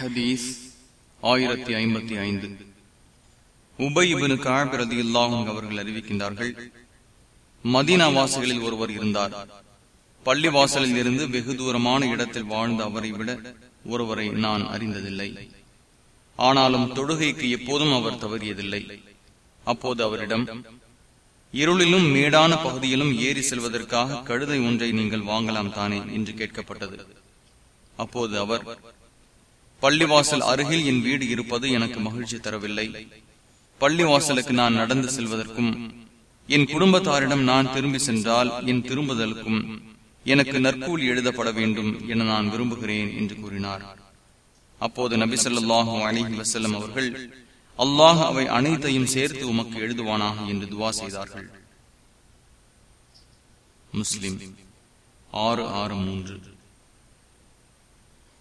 ஹதீஸ் ஆயிரத்தி ஐம்பத்தி ஐந்து. உபயிபனு காழ்பிரதி இல்லாஹும் அவர்கள் அறிவிக்கின்றார்கள் மதீனா வாசிகளில் ஒருவர் இருந்தார். பள்ளி வாசலில் இருந்து வெகு தூரமான இடத்தில் வாழ்ந்த அவரை விட ஒருவரை நான் அறிந்ததில்லை. ஆனாலும் தொழுகைக்கு எப்போதும் அவர் தவறியதில்லை. அப்போது அவரிடம் இருளிலும் மேடான பகுதியிலும் ஏறி செல்வதற்காக கழுதை ஒன்றை நீங்கள் வாங்கலாம் தானே? என்று கேட்கப்பட்டது. அப்போது அவர் பள்ளிவாசல் அருகில் என் வீடு இருப்பது எனக்கு மகிழ்ச்சி தரவில்லை. பள்ளிவாசலுக்கு நான் நடந்து செல்வதற்கும் என் குடும்பத்தாரிடம் நான் திரும்பி சென்றால் என் திரும்புதலுக்கும் எனக்கு நற்கூலி எழுதப்பட வேண்டும் என நான் விரும்புகிறேன் என்று கூறினார். அப்போது நபி சொல்லாஹு அலிஹி வசல்லம் அவர்கள் அல்லாஹ் அவை அனைத்தையும் சேர்த்து உமக்கு எழுதுவானாக என்று துவா செய்தார்கள். முஸ்லிம் ஆறு ஆறு மூன்று.